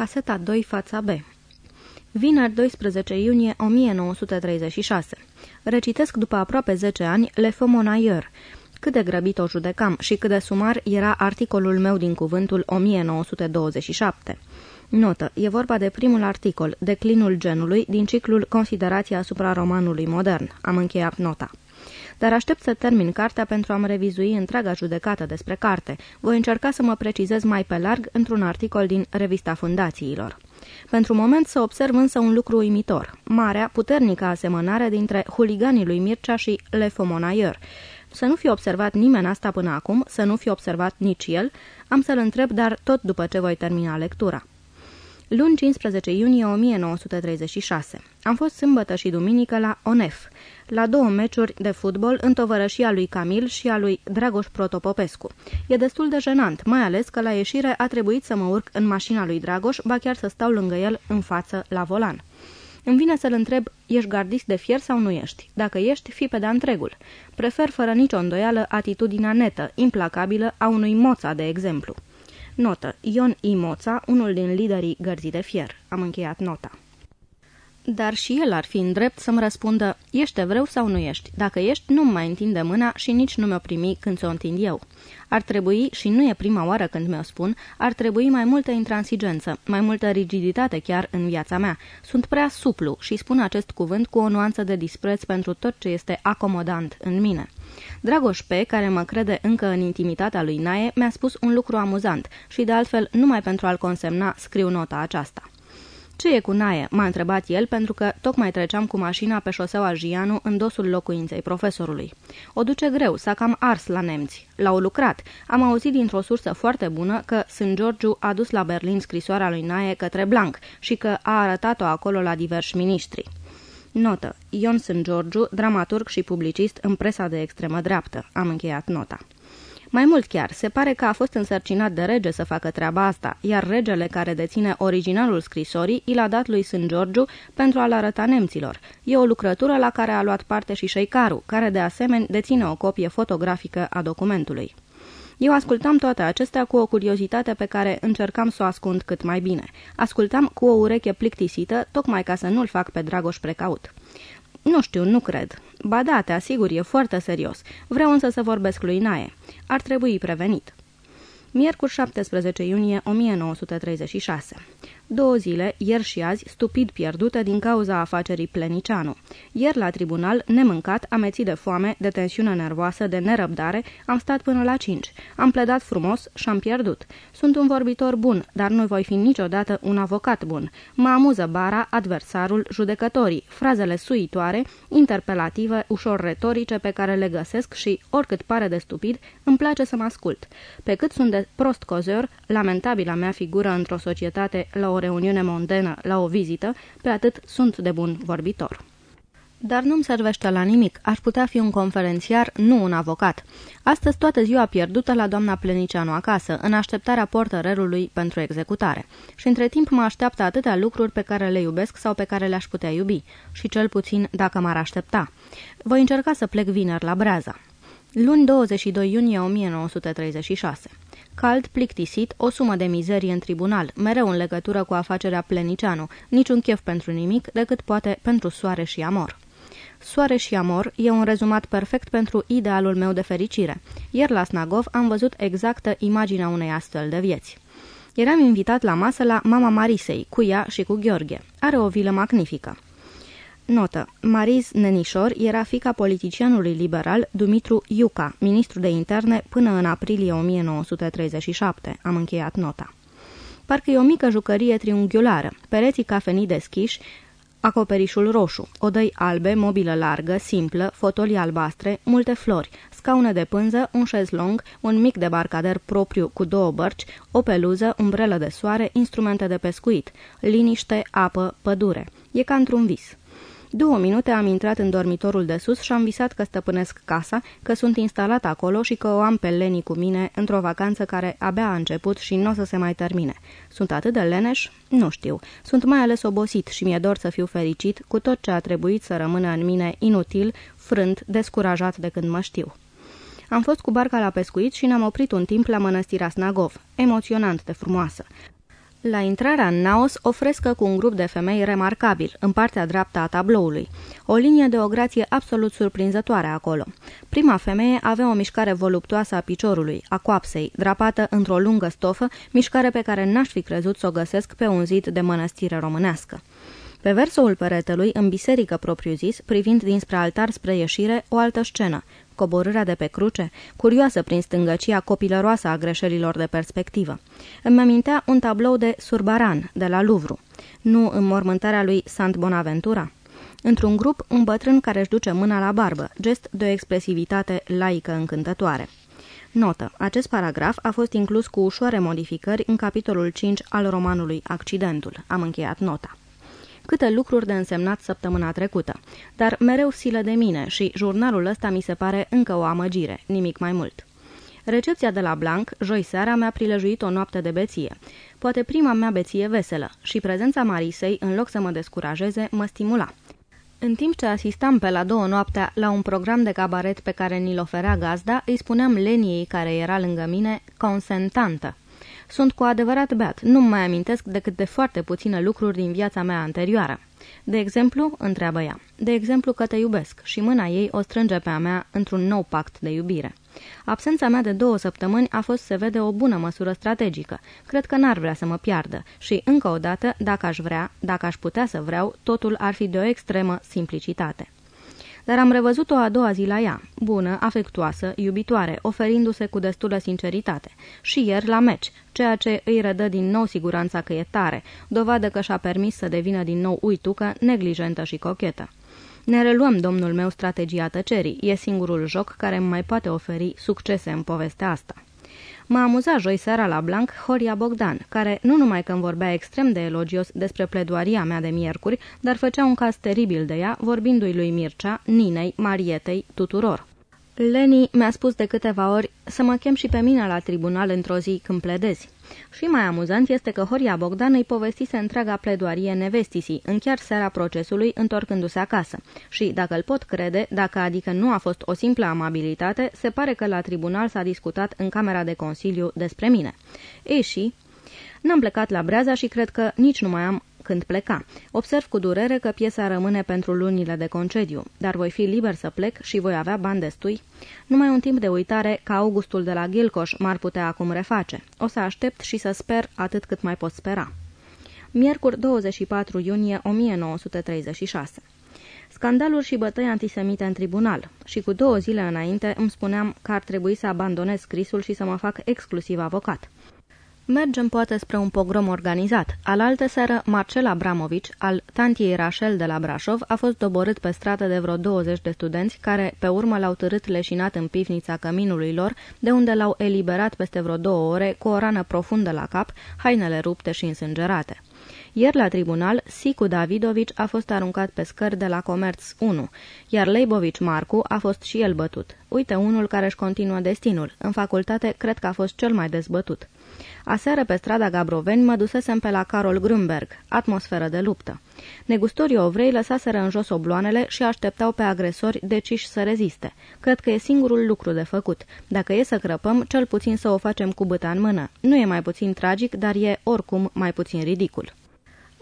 Caseta 2, fața B Vineri 12 iunie 1936 Recitesc după aproape 10 ani Le Fomonaier. Cât de grăbit o judecam și cât de sumar era articolul meu din cuvântul 1927. Notă. E vorba de primul articol, Declinul genului, din ciclul Considerația asupra romanului modern. Am încheiat nota dar aștept să termin cartea pentru a-mi revizui întreaga judecată despre carte. Voi încerca să mă precizez mai pe larg într-un articol din Revista Fundațiilor. Pentru moment să observ însă un lucru uimitor, marea, puternică asemănare dintre huliganii lui Mircea și Le Fomonaier. Să nu fi observat nimeni asta până acum, să nu fi observat nici el, am să-l întreb, dar tot după ce voi termina lectura. Luni 15 iunie 1936. Am fost sâmbătă și duminică la ONEF, la două meciuri de fotbal în tovărășia lui Camil și a lui Dragoș Protopopescu. E destul de jenant, mai ales că la ieșire a trebuit să mă urc în mașina lui Dragoș, ba chiar să stau lângă el în față la volan. Îmi vine să-l întreb, ești gardist de fier sau nu ești? Dacă ești, fi pe de întregul. Prefer fără nicio îndoială atitudinea netă, implacabilă a unui moța, de exemplu. Notă. Ion I. Moța, unul din liderii gărzii de fier. Am încheiat nota. Dar și el ar fi în drept să-mi răspundă, ești evreu sau nu ești? Dacă ești, nu-mi mai întinde mâna și nici nu mi-o primi când ți-o întind eu. Ar trebui, și nu e prima oară când mi-o spun, ar trebui mai multă intransigență, mai multă rigiditate chiar în viața mea. Sunt prea suplu și spun acest cuvânt cu o nuanță de dispreț pentru tot ce este acomodant în mine. Dragoș P., care mă crede încă în intimitatea lui Nae, mi-a spus un lucru amuzant și, de altfel, numai pentru a-l consemna, scriu nota aceasta. Ce e cu Nae?" m-a întrebat el, pentru că tocmai treceam cu mașina pe șoseaua Gianu în dosul locuinței profesorului. O duce greu, s-a cam ars la nemți. L-au lucrat. Am auzit dintr-o sursă foarte bună că St. Georgiu a dus la Berlin scrisoarea lui Nae către Blanc și că a arătat-o acolo la diversi miniștri. Notă. Ion St. Georgiu, dramaturg și publicist în presa de extremă dreaptă. Am încheiat nota. Mai mult chiar, se pare că a fost însărcinat de rege să facă treaba asta, iar regele care deține originalul scrisorii i l-a dat lui St. Georgiu pentru a-l arăta nemților. E o lucrătură la care a luat parte și Șeicaru, care de asemenea deține o copie fotografică a documentului. Eu ascultam toate acestea cu o curiozitate pe care încercam să o ascund cât mai bine. Ascultam cu o ureche plictisită, tocmai ca să nu-l fac pe Dragoș precaut. Nu știu, nu cred. Ba da, te asigur, e foarte serios. Vreau însă să vorbesc lui Nae. Ar trebui prevenit. Miercuri 17 iunie 1936 Două zile, ieri și azi, stupid pierdută din cauza afacerii Plenicianu. Ieri la tribunal, nemâncat, amețit de foame, de tensiune nervoasă, de nerăbdare, am stat până la cinci. Am pledat frumos și am pierdut. Sunt un vorbitor bun, dar nu voi fi niciodată un avocat bun. Mă amuză bara, adversarul, judecătorii, frazele suitoare, interpelative, ușor retorice pe care le găsesc și, oricât pare de stupid, îmi place să mă ascult. Pe cât sunt de prost cozor, lamentabilă mea figură într-o societate la o reuniune mondenă, la o vizită, pe atât sunt de bun vorbitor. Dar nu-mi servește la nimic. Aș putea fi un conferențiar, nu un avocat. Astăzi toată ziua pierdută la doamna Plenicianu acasă, în așteptarea portărelului pentru executare. Și între timp mă așteaptă atâtea lucruri pe care le iubesc sau pe care le-aș putea iubi. Și cel puțin dacă m-ar aștepta. Voi încerca să plec vineri la Breaza. Luni 22 iunie 1936 Cald, plictisit, o sumă de mizerie în tribunal, mereu în legătură cu afacerea Plenicianu, niciun chef pentru nimic, decât poate pentru soare și amor. Soare și amor e un rezumat perfect pentru idealul meu de fericire. Ieri la Snagov am văzut exactă imaginea unei astfel de vieți. Eram invitat la masă la mama Marisei, cu ea și cu Gheorghe. Are o vilă magnifică. Notă. Mariz Nenișor era fica politicianului liberal Dumitru Iuca, ministru de interne până în aprilie 1937. Am încheiat nota. Parcă e o mică jucărie triunghiulară, pereții cafenii deschiși, acoperișul roșu, odăi albe, mobilă largă, simplă, fotolii albastre, multe flori, scaune de pânză, un șezlong, un mic debarcader propriu cu două bărci, o peluză, umbrelă de soare, instrumente de pescuit, liniște, apă, pădure. E ca într-un vis. Două minute am intrat în dormitorul de sus și am visat că stăpânesc casa, că sunt instalat acolo și că o am pe Leni cu mine într-o vacanță care abia a început și nu o să se mai termine. Sunt atât de leneș? Nu știu. Sunt mai ales obosit și mi-e dor să fiu fericit cu tot ce a trebuit să rămână în mine inutil, frânt, descurajat de când mă știu. Am fost cu barca la pescuit și ne-am oprit un timp la mănăstirea Snagov, emoționant de frumoasă. La intrarea în Naos, o frescă cu un grup de femei remarcabil, în partea dreaptă a tabloului. O linie de o grație absolut surprinzătoare acolo. Prima femeie avea o mișcare voluptuoasă a piciorului, a coapsei, drapată într-o lungă stofă, mișcare pe care n-aș fi crezut să o găsesc pe un zid de mănăstire românească. Pe versoul peretelui, în biserică propriu-zis, privind dinspre altar spre ieșire, o altă scenă, coborârea de pe cruce, curioasă prin stângăcia copilăroasă a greșelilor de perspectivă. Îmi amintea un tablou de Surbaran, de la Louvre, nu în mormântarea lui Sant Bonaventura. Într-un grup, un bătrân care își duce mâna la barbă, gest de o expresivitate laică încântătoare. Notă. Acest paragraf a fost inclus cu ușoare modificări în capitolul 5 al romanului Accidentul. Am încheiat nota câte lucruri de însemnat săptămâna trecută. Dar mereu silă de mine și jurnalul ăsta mi se pare încă o amăgire, nimic mai mult. Recepția de la Blanc, joi seara, mi-a prilejuit o noapte de beție. Poate prima mea beție veselă și prezența Marisei, în loc să mă descurajeze, mă stimula. În timp ce asistam pe la două noaptea la un program de cabaret pe care ni-l oferea gazda, îi spuneam Leniei care era lângă mine, consentantă. Sunt cu adevărat beat, nu mai amintesc decât de foarte puține lucruri din viața mea anterioară. De exemplu, întreabă ea, de exemplu că te iubesc și mâna ei o strânge pe a mea într-un nou pact de iubire. Absența mea de două săptămâni a fost, se vede, o bună măsură strategică. Cred că n-ar vrea să mă piardă și, încă o dată, dacă aș vrea, dacă aș putea să vreau, totul ar fi de o extremă simplicitate dar am revăzut-o a doua zi la ea, bună, afectuoasă, iubitoare, oferindu-se cu destulă sinceritate. Și ieri la meci, ceea ce îi redă din nou siguranța că e tare, dovadă că și-a permis să devină din nou uitucă, neglijentă și cochetă. Ne reluăm, domnul meu, strategia tăcerii. E singurul joc care îmi mai poate oferi succese în povestea asta. M-a amuzat joi seara la Blanc Horia Bogdan, care nu numai că îmi vorbea extrem de elogios despre pledoaria mea de miercuri, dar făcea un caz teribil de ea, vorbindu-i lui Mircea, Ninei, Marietei, tuturor. Leni mi-a spus de câteva ori să mă chem și pe mine la tribunal într-o zi când pledezi. Și mai amuzant este că Horia Bogdan îi povestise întreaga pledoarie nevestisii, în chiar seara procesului, întorcându-se acasă. Și, dacă îl pot crede, dacă adică nu a fost o simplă amabilitate, se pare că la tribunal s-a discutat în camera de consiliu despre mine. Ei și... N-am plecat la breaza și cred că nici nu mai am când pleca. Observ cu durere că piesa rămâne pentru lunile de concediu, dar voi fi liber să plec și voi avea bani destui. Numai un timp de uitare ca Augustul de la Gilcoș m-ar putea acum reface. O să aștept și să sper atât cât mai pot spera. Miercuri 24 iunie 1936 Scandaluri și bătăi antisemite în tribunal și cu două zile înainte îmi spuneam că ar trebui să abandonez scrisul și să mă fac exclusiv avocat. Mergem poate spre un pogrom organizat. Alaltă seară, Marcel Abramovici, al tantiei Rachel de la Brașov, a fost doborât pe stradă de vreo 20 de studenți care, pe urmă, l-au târât leșinat în pivnița căminului lor, de unde l-au eliberat peste vreo două ore, cu o rană profundă la cap, hainele rupte și însângerate. Ieri la tribunal, Sicu Davidovici a fost aruncat pe scări de la Comerț 1, iar Leibovici Marcu a fost și el bătut. Uite unul care își continuă destinul. În facultate, cred că a fost cel mai dezbătut. Aseară pe strada Gabroveni mă dusesem pe la Carol Grünberg, atmosferă de luptă. Negustorii ovrei lăsaseră în jos obloanele și așteptau pe agresori deciși să reziste. Cred că e singurul lucru de făcut. Dacă e să crăpăm, cel puțin să o facem cu băta în mână. Nu e mai puțin tragic, dar e oricum mai puțin ridicul.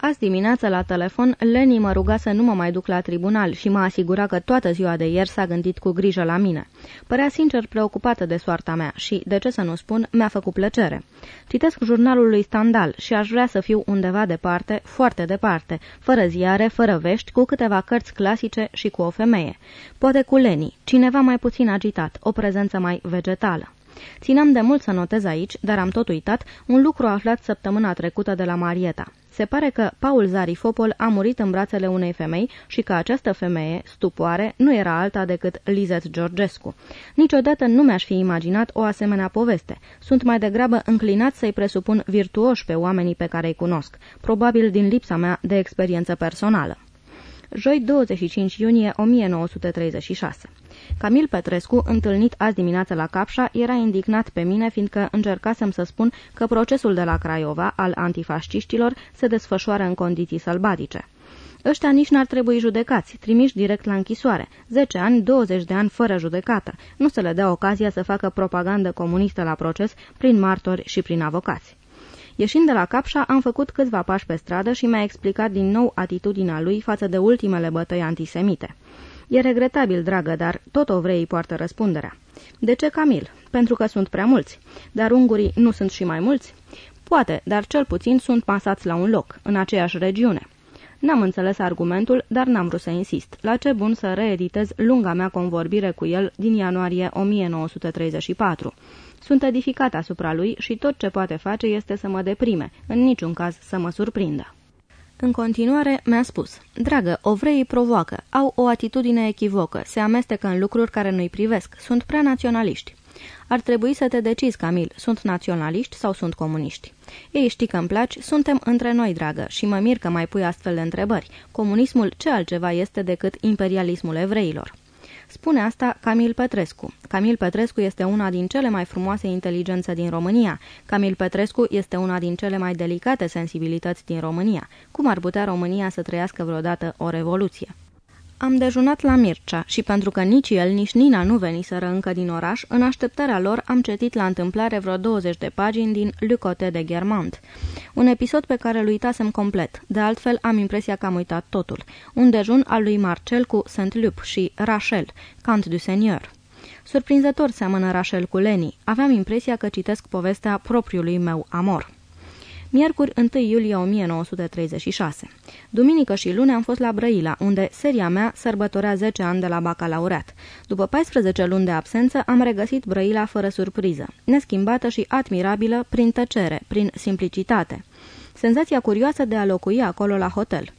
Azi dimineață la telefon, Leni mă ruga să nu mă mai duc la tribunal și m-a asigurat că toată ziua de ieri s-a gândit cu grijă la mine. Părea sincer preocupată de soarta mea și, de ce să nu spun, mi-a făcut plăcere. Citesc jurnalul lui Standal și aș vrea să fiu undeva departe, foarte departe, fără ziare, fără vești, cu câteva cărți clasice și cu o femeie. Poate cu Leni, cineva mai puțin agitat, o prezență mai vegetală. Ținam de mult să notez aici, dar am tot uitat, un lucru aflat săptămâna trecută de la Marieta. Se pare că Paul Zarifopol a murit în brațele unei femei și că această femeie, stupoare, nu era alta decât Lizet Georgescu. Niciodată nu mi-aș fi imaginat o asemenea poveste. Sunt mai degrabă înclinat să-i presupun virtuoși pe oamenii pe care îi cunosc, probabil din lipsa mea de experiență personală. Joi 25 iunie 1936 Camil Petrescu, întâlnit azi dimineață la Capșa, era indignat pe mine fiindcă încercasem să spun că procesul de la Craiova al antifasciștilor se desfășoară în condiții sălbatice. Ăștia nici n-ar trebui judecați, trimiși direct la închisoare. 10 ani, 20 de ani fără judecată. Nu se le dea ocazia să facă propagandă comunistă la proces prin martori și prin avocați. Ieșind de la Capșa, am făcut câțiva pași pe stradă și mi-a explicat din nou atitudinea lui față de ultimele bătăi antisemite. E regretabil, dragă, dar tot ovreii poartă răspunderea. De ce Camil? Pentru că sunt prea mulți. Dar ungurii nu sunt și mai mulți? Poate, dar cel puțin sunt masați la un loc, în aceeași regiune. N-am înțeles argumentul, dar n-am vrut să insist. La ce bun să reeditez lunga mea convorbire cu el din ianuarie 1934. Sunt edificat asupra lui și tot ce poate face este să mă deprime, în niciun caz să mă surprindă. În continuare, mi-a spus, Dragă, ovreii provoacă, au o atitudine echivocă, se amestecă în lucruri care nu-i privesc, sunt prea naționaliști. Ar trebui să te decizi, Camil, sunt naționaliști sau sunt comuniști? Ei știi că îmi placi, suntem între noi, dragă, și mă mir că mai pui astfel de întrebări. Comunismul ce altceva este decât imperialismul evreilor? Spune asta Camil Petrescu. Camil Petrescu este una din cele mai frumoase inteligențe din România. Camil Petrescu este una din cele mai delicate sensibilități din România. Cum ar putea România să trăiască vreodată o revoluție? Am dejunat la Mircea și pentru că nici el, nici Nina nu veniseră încă din oraș, în așteptarea lor am citit la întâmplare vreo 20 de pagini din Lucote de Germant. Un episod pe care îl uitasem complet, de altfel am impresia că am uitat totul. Un dejun al lui Marcel cu Saint-Lup și Rachel, Cant du Seigneur. Surprinzător seamănă Rachel cu Leni. Aveam impresia că citesc povestea propriului meu amor. Miercuri 1 iulie 1936. Duminică și luni am fost la Brăila, unde seria mea sărbătorea 10 ani de la bacalaureat. După 14 luni de absență, am regăsit Brăila fără surpriză, neschimbată și admirabilă prin tăcere, prin simplicitate. Senzația curioasă de a locui acolo la hotel.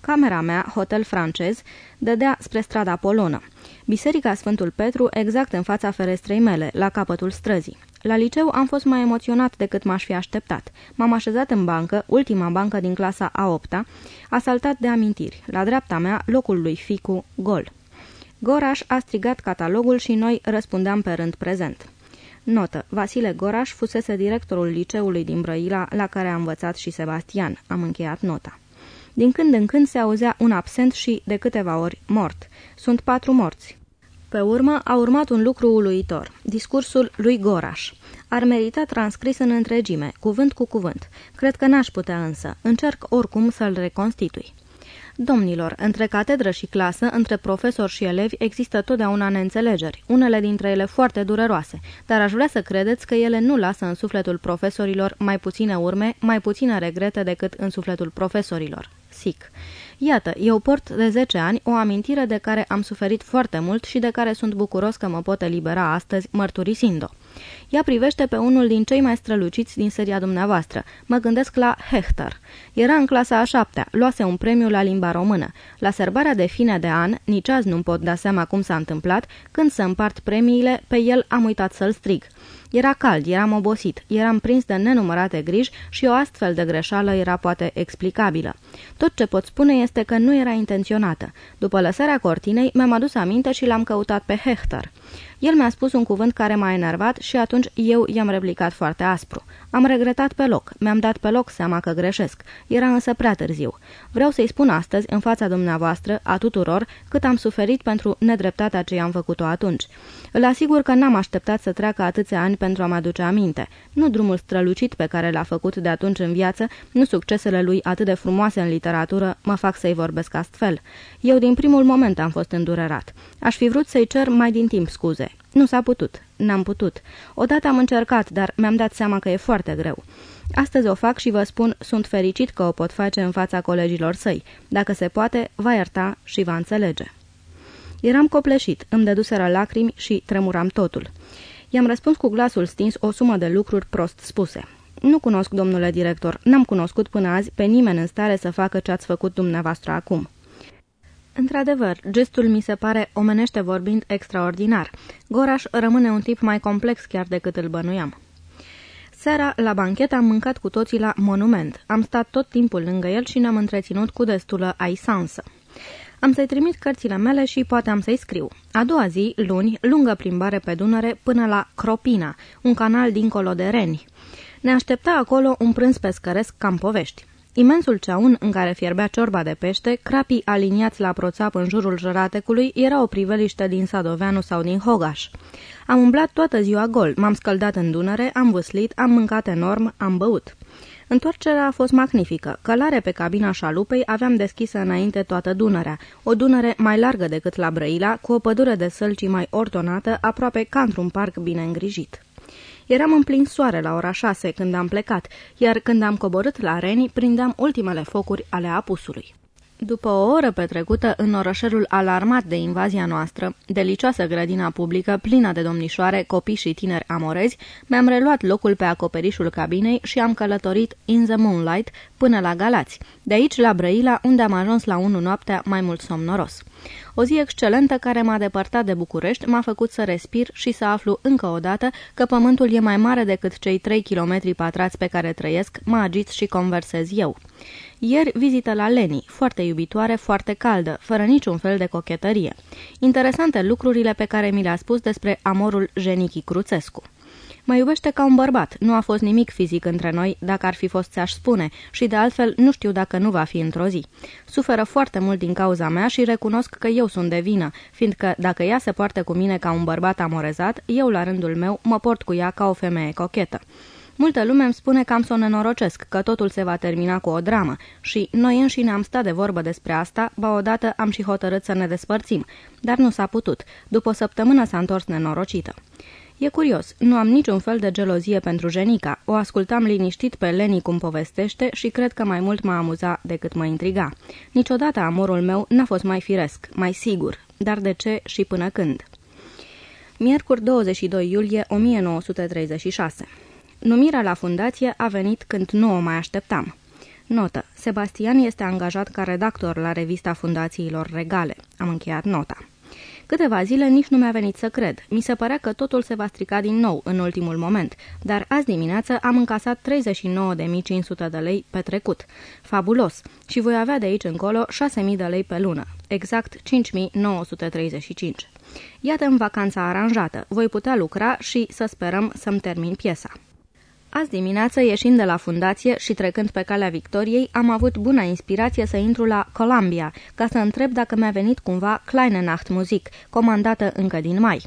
Camera mea, hotel francez, dădea spre strada Polonă. Biserica Sfântul Petru exact în fața ferestrei mele, la capătul străzii. La liceu am fost mai emoționat decât m-aș fi așteptat. M-am așezat în bancă, ultima bancă din clasa a 8-a, asaltat de amintiri. La dreapta mea, locul lui Ficu, gol. Goraș a strigat catalogul și noi răspundeam pe rând prezent. Notă. Vasile Goraș fusese directorul liceului din Brăila, la care a învățat și Sebastian. Am încheiat nota. Din când în când se auzea un absent și, de câteva ori, mort. Sunt patru morți. Pe urmă a urmat un lucru uluitor, discursul lui Goraș. Ar merita transcris în întregime, cuvânt cu cuvânt. Cred că n-aș putea însă. Încerc oricum să-l reconstitui. Domnilor, între catedră și clasă, între profesori și elevi, există totdeauna neînțelegeri, unele dintre ele foarte dureroase, dar aș vrea să credeți că ele nu lasă în sufletul profesorilor mai puține urme, mai puține regrete decât în sufletul profesorilor. Sic. Iată, eu port de 10 ani o amintire de care am suferit foarte mult și de care sunt bucuros că mă pot elibera astăzi, mărturisind-o. Ea privește pe unul din cei mai străluciți din seria dumneavoastră. Mă gândesc la Hechter. Era în clasa a șaptea, luase un premiu la limba română. La serbarea de fine de an, nici azi nu pot da seama cum s-a întâmplat, când să împart premiile, pe el am uitat să-l strig. Era cald, eram obosit, eram prins de nenumărate griji și o astfel de greșeală era poate explicabilă. Tot ce pot spune este că nu era intenționată. După lăsarea cortinei, mi-am adus aminte și l-am căutat pe Hechter. El mi-a spus un cuvânt care m-a enervat și atunci eu i-am replicat foarte aspru. Am regretat pe loc, mi-am dat pe loc seama că greșesc. Era însă prea târziu. Vreau să-i spun astăzi, în fața dumneavoastră, a tuturor, cât am suferit pentru nedreptatea ce i-am făcut-o atunci. Îl asigur că n-am așteptat să treacă atâția ani pentru a mă aduce aminte. Nu drumul strălucit pe care l-a făcut de atunci în viață, nu succesele lui atât de frumoase în literatură, mă fac să-i vorbesc astfel. Eu din primul moment am fost îndurerat. Aș fi vrut să-i cer mai din timp scuze. Nu s-a putut. N-am putut. Odată am încercat, dar mi-am dat seama că e foarte greu. Astăzi o fac și vă spun, sunt fericit că o pot face în fața colegilor săi. Dacă se poate, va ierta și va înțelege. Eram copleșit, îmi dăduseră lacrimi și tremuram totul. I-am răspuns cu glasul stins o sumă de lucruri prost spuse. Nu cunosc, domnule director, n-am cunoscut până azi pe nimeni în stare să facă ce ați făcut dumneavoastră acum. Într-adevăr, gestul mi se pare, omenește vorbind, extraordinar. Goraș rămâne un tip mai complex chiar decât îl bănuiam. Seara, la banchet, am mâncat cu toții la monument. Am stat tot timpul lângă el și ne-am întreținut cu destulă aisansă. Am să-i trimit cărțile mele și poate am să-i scriu. A doua zi, luni, lungă plimbare pe Dunăre până la Cropina, un canal dincolo de Reni. Ne aștepta acolo un prânz pescăresc cam povești. Imensul ceaun în care fierbea ciorba de pește, crapii aliniați la proțap în jurul jăratecului, era o priveliște din Sadoveanu sau din Hogaș. Am umblat toată ziua gol, m-am scăldat în Dunăre, am văslit, am mâncat enorm, am băut. Întoarcerea a fost magnifică. Călare pe cabina șalupei aveam deschisă înainte toată Dunărea, o Dunăre mai largă decât la Brăila, cu o pădure de sălci mai ordonată, aproape ca într-un parc bine îngrijit. Eram în plin soare la ora șase când am plecat, iar când am coborât la Reni, prindeam ultimele focuri ale apusului. După o oră petrecută în orășelul alarmat de invazia noastră, delicioasă grădina publică, plină de domnișoare, copii și tineri amorezi, mi-am reluat locul pe acoperișul cabinei și am călătorit in the moonlight până la Galați, de aici la Brăila, unde am ajuns la 1 noaptea mai mult somnoros. O zi excelentă care m-a depărtat de București m-a făcut să respir și să aflu încă o dată că pământul e mai mare decât cei 3 km pătrați pe care trăiesc, mă agit și conversez eu. Ieri vizită la Leni, foarte iubitoare, foarte caldă, fără niciun fel de cochetărie. Interesante lucrurile pe care mi le-a spus despre amorul Jenichi Cruțescu. Mă iubește ca un bărbat, nu a fost nimic fizic între noi, dacă ar fi fost ți-aș spune, și de altfel nu știu dacă nu va fi într-o zi. Suferă foarte mult din cauza mea și recunosc că eu sunt de vină, fiindcă dacă ea se poartă cu mine ca un bărbat amorezat, eu la rândul meu mă port cu ea ca o femeie cochetă. Multă lume îmi spune că am să o nenorocesc, că totul se va termina cu o dramă și noi înșine am stat de vorbă despre asta, ba odată am și hotărât să ne despărțim, dar nu s-a putut. După o săptămână s-a întors nenorocită. E curios, nu am niciun fel de gelozie pentru Jenica. O ascultam liniștit pe Leni cum povestește și cred că mai mult mă amuza decât mă intriga. Niciodată amorul meu n-a fost mai firesc, mai sigur. Dar de ce și până când? Miercuri 22 iulie 1936 Numirea la fundație a venit când nu o mai așteptam. Notă. Sebastian este angajat ca redactor la revista Fundațiilor Regale. Am încheiat nota. Câteva zile nici nu mi-a venit să cred. Mi se părea că totul se va strica din nou în ultimul moment, dar azi dimineață am încasat 39.500 de lei pe trecut. Fabulos! Și voi avea de aici încolo 6.000 de lei pe lună, exact 5.935. Iată-mi vacanța aranjată, voi putea lucra și să sperăm să-mi termin piesa. Azi dimineață, ieșind de la fundație și trecând pe calea Victoriei, am avut bună inspirație să intru la Columbia, ca să întreb dacă mi-a venit cumva Kleine Nacht Musik, comandată încă din mai.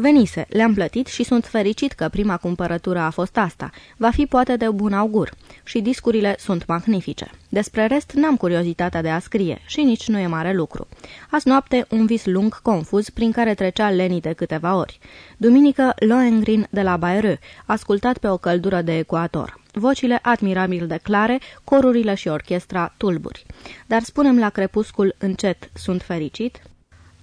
Venise, le-am plătit și sunt fericit că prima cumpărătură a fost asta. Va fi poate de bun augur. Și discurile sunt magnifice. Despre rest n-am curiozitatea de a scrie și nici nu e mare lucru. Azi noapte un vis lung, confuz, prin care trecea Leni de câteva ori. Duminică, Lohengrin de la Bayreux, ascultat pe o căldură de ecuator. Vocile admirabil de clare, corurile și orchestra tulburi. Dar spunem la crepuscul încet, sunt fericit?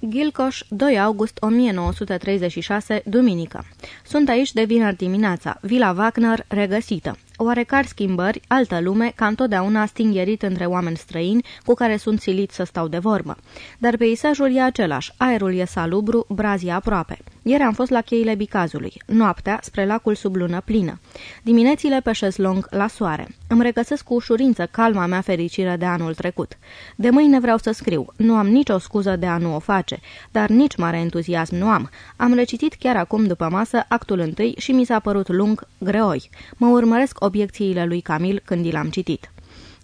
Gilcoș, 2 august 1936, duminică. Sunt aici de vineri dimineața, Vila Wagner regăsită. Oarecare schimbări, altă lume, ca întotdeauna stingherit între oameni străini cu care sunt silit să stau de vorbă. Dar peisajul e același, aerul e salubru, brazii aproape. Ieri am fost la cheile Bicazului, noaptea spre lacul sub lună plină. Diminețile pe șezlong la soare. Îmi regăsesc cu ușurință calma mea fericire de anul trecut. De mâine vreau să scriu, nu am nicio scuză de a nu o face, dar nici mare entuziasm nu am. Am recitit chiar acum după masă actul întâi și mi s-a părut lung, greoi. Mă urmăresc obiecțiile lui Camil când i l-am citit.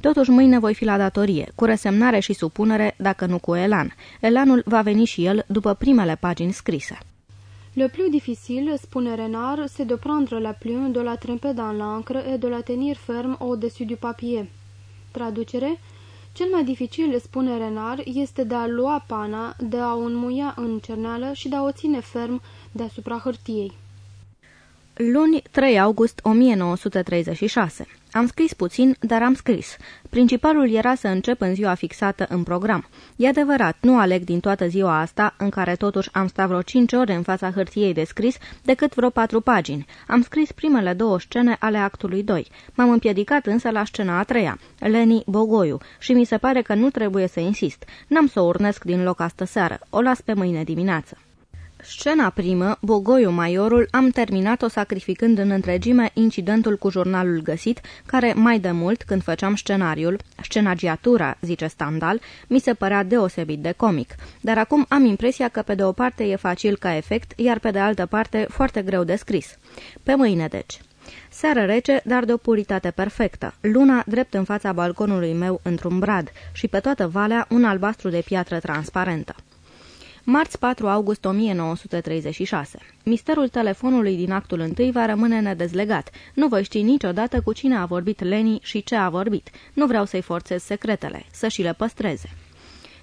Totuși mâine voi fi la datorie, cu resemnare și supunere, dacă nu cu elan. Elanul va veni și el după primele pagini scrise. Le plus difficile, spune Renard, c'est de prendre la plume, de la tremper dans l'encre et de la tenir ferme au-dessus du papier. Traducere Cel mai dificil, spune Renard, este de a lua pana, de a o înmuia în cerneală și de a o ține ferm deasupra hârtiei. Luni 3 august 1936 am scris puțin, dar am scris. Principalul era să încep în ziua fixată în program. E adevărat, nu aleg din toată ziua asta, în care totuși am stat vreo cinci ore în fața hârtiei de scris, decât vreo patru pagini. Am scris primele două scene ale actului 2. M-am împiedicat însă la scena a treia, Leni Bogoiu, și mi se pare că nu trebuie să insist. N-am să o urnesc din loc astă seară, o las pe mâine dimineață. Scena primă, Bogoiu Maiorul, am terminat-o sacrificând în întregime incidentul cu jurnalul găsit, care mai de mult, când făceam scenariul, scenagiatura, zice Standal, mi se părea deosebit de comic. Dar acum am impresia că pe de o parte e facil ca efect, iar pe de altă parte foarte greu de scris. Pe mâine, deci. Seară rece, dar de o puritate perfectă. Luna drept în fața balconului meu într-un brad și pe toată valea un albastru de piatră transparentă. Marți 4 august 1936. Misterul telefonului din actul întâi va rămâne nedezlegat. Nu voi ști niciodată cu cine a vorbit Leni și ce a vorbit. Nu vreau să-i forțez secretele, să și le păstreze.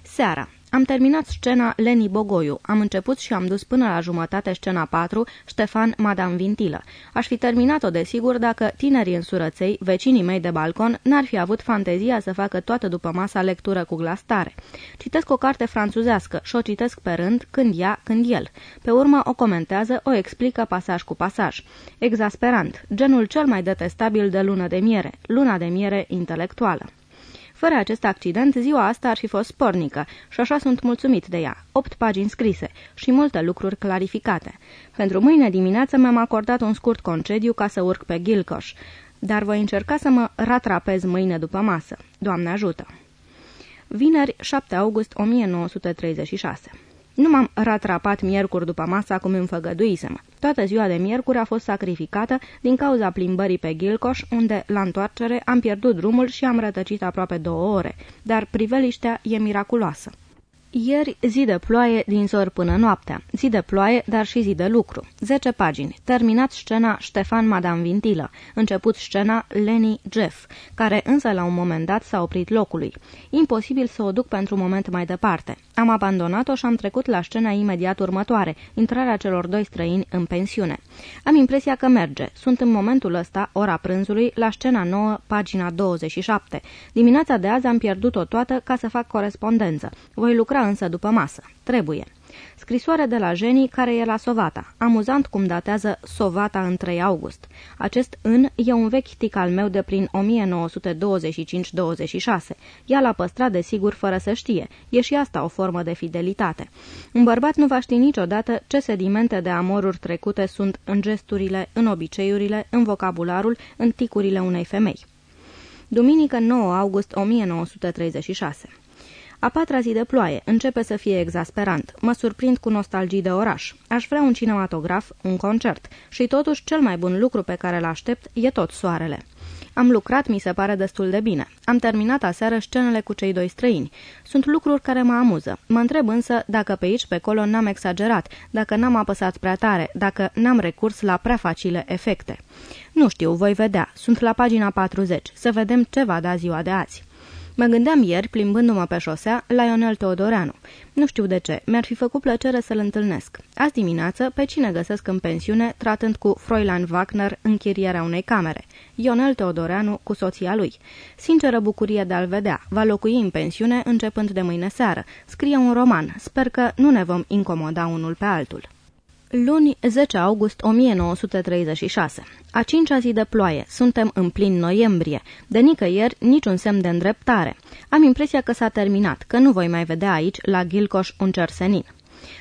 Seara. Am terminat scena Leni Bogoiu. Am început și am dus până la jumătate scena 4, Ștefan Madame Vintilă. Aș fi terminat-o desigur dacă tinerii în surăței, vecinii mei de balcon, n-ar fi avut fantezia să facă toată după masa lectură cu glas tare. Citesc o carte franțuzească și o citesc pe rând, când ea, când el. Pe urmă o comentează, o explică pasaj cu pasaj. Exasperant, genul cel mai detestabil de lună de miere, luna de miere intelectuală. Fără acest accident, ziua asta ar fi fost spornică și așa sunt mulțumit de ea. Opt pagini scrise și multe lucruri clarificate. Pentru mâine dimineață mi-am acordat un scurt concediu ca să urc pe Gilcoș, dar voi încerca să mă ratrapez mâine după masă. Doamne ajută! Vineri, 7 august 1936 nu m-am ratrapat miercuri după masa cum îmi făgăduisem. Toată ziua de miercuri a fost sacrificată din cauza plimbării pe Gilcoș, unde, la întoarcere, am pierdut drumul și am rătăcit aproape două ore, dar priveliștea e miraculoasă. Ieri zi de ploaie din zor până noaptea. Zi de ploaie, dar și zi de lucru. 10 pagini. Terminat scena Ștefan Madame Vintilă. Început scena Lenny Jeff, care însă la un moment dat s-a oprit locului. Imposibil să o duc pentru un moment mai departe. Am abandonat-o și am trecut la scena imediat următoare, intrarea celor doi străini în pensiune. Am impresia că merge. Sunt în momentul ăsta, ora prânzului, la scena 9, pagina 27. Dimineața de azi am pierdut-o toată ca să fac corespondență. Voi lucra însă după masă. Trebuie. Scrisoare de la Jenny care e la Sovata. Amuzant cum datează Sovata în 3 august. Acest în e un vechi tic al meu de prin 1925-26. Ea l-a păstrat desigur fără să știe. E și asta o formă de fidelitate. Un bărbat nu va ști niciodată ce sedimente de amoruri trecute sunt în gesturile, în obiceiurile, în vocabularul, în ticurile unei femei. Duminică 9 august 1936 a patra zi de ploaie începe să fie exasperant. Mă surprind cu nostalgii de oraș. Aș vrea un cinematograf, un concert. Și totuși, cel mai bun lucru pe care îl aștept e tot soarele. Am lucrat, mi se pare, destul de bine. Am terminat aseară scenele cu cei doi străini. Sunt lucruri care mă amuză. Mă întreb însă dacă pe aici, pe acolo, n-am exagerat, dacă n-am apăsat prea tare, dacă n-am recurs la prea facile efecte. Nu știu, voi vedea. Sunt la pagina 40. Să vedem ce va da ziua de azi. Mă gândeam ieri, plimbându-mă pe șosea, la Ionel Teodoreanu. Nu știu de ce, mi-ar fi făcut plăcere să-l întâlnesc. Azi dimineață, pe cine găsesc în pensiune, tratând cu Fräulein Wagner închirierea unei camere. Ionel Teodoreanu cu soția lui. Sinceră bucurie de a-l vedea. Va locui în pensiune începând de mâine seară. Scrie un roman. Sper că nu ne vom incomoda unul pe altul. Luni, 10 august 1936. A cincea zi de ploaie. Suntem în plin noiembrie. De nicăieri, niciun semn de îndreptare. Am impresia că s-a terminat, că nu voi mai vedea aici, la Gilcoș, un cer senin.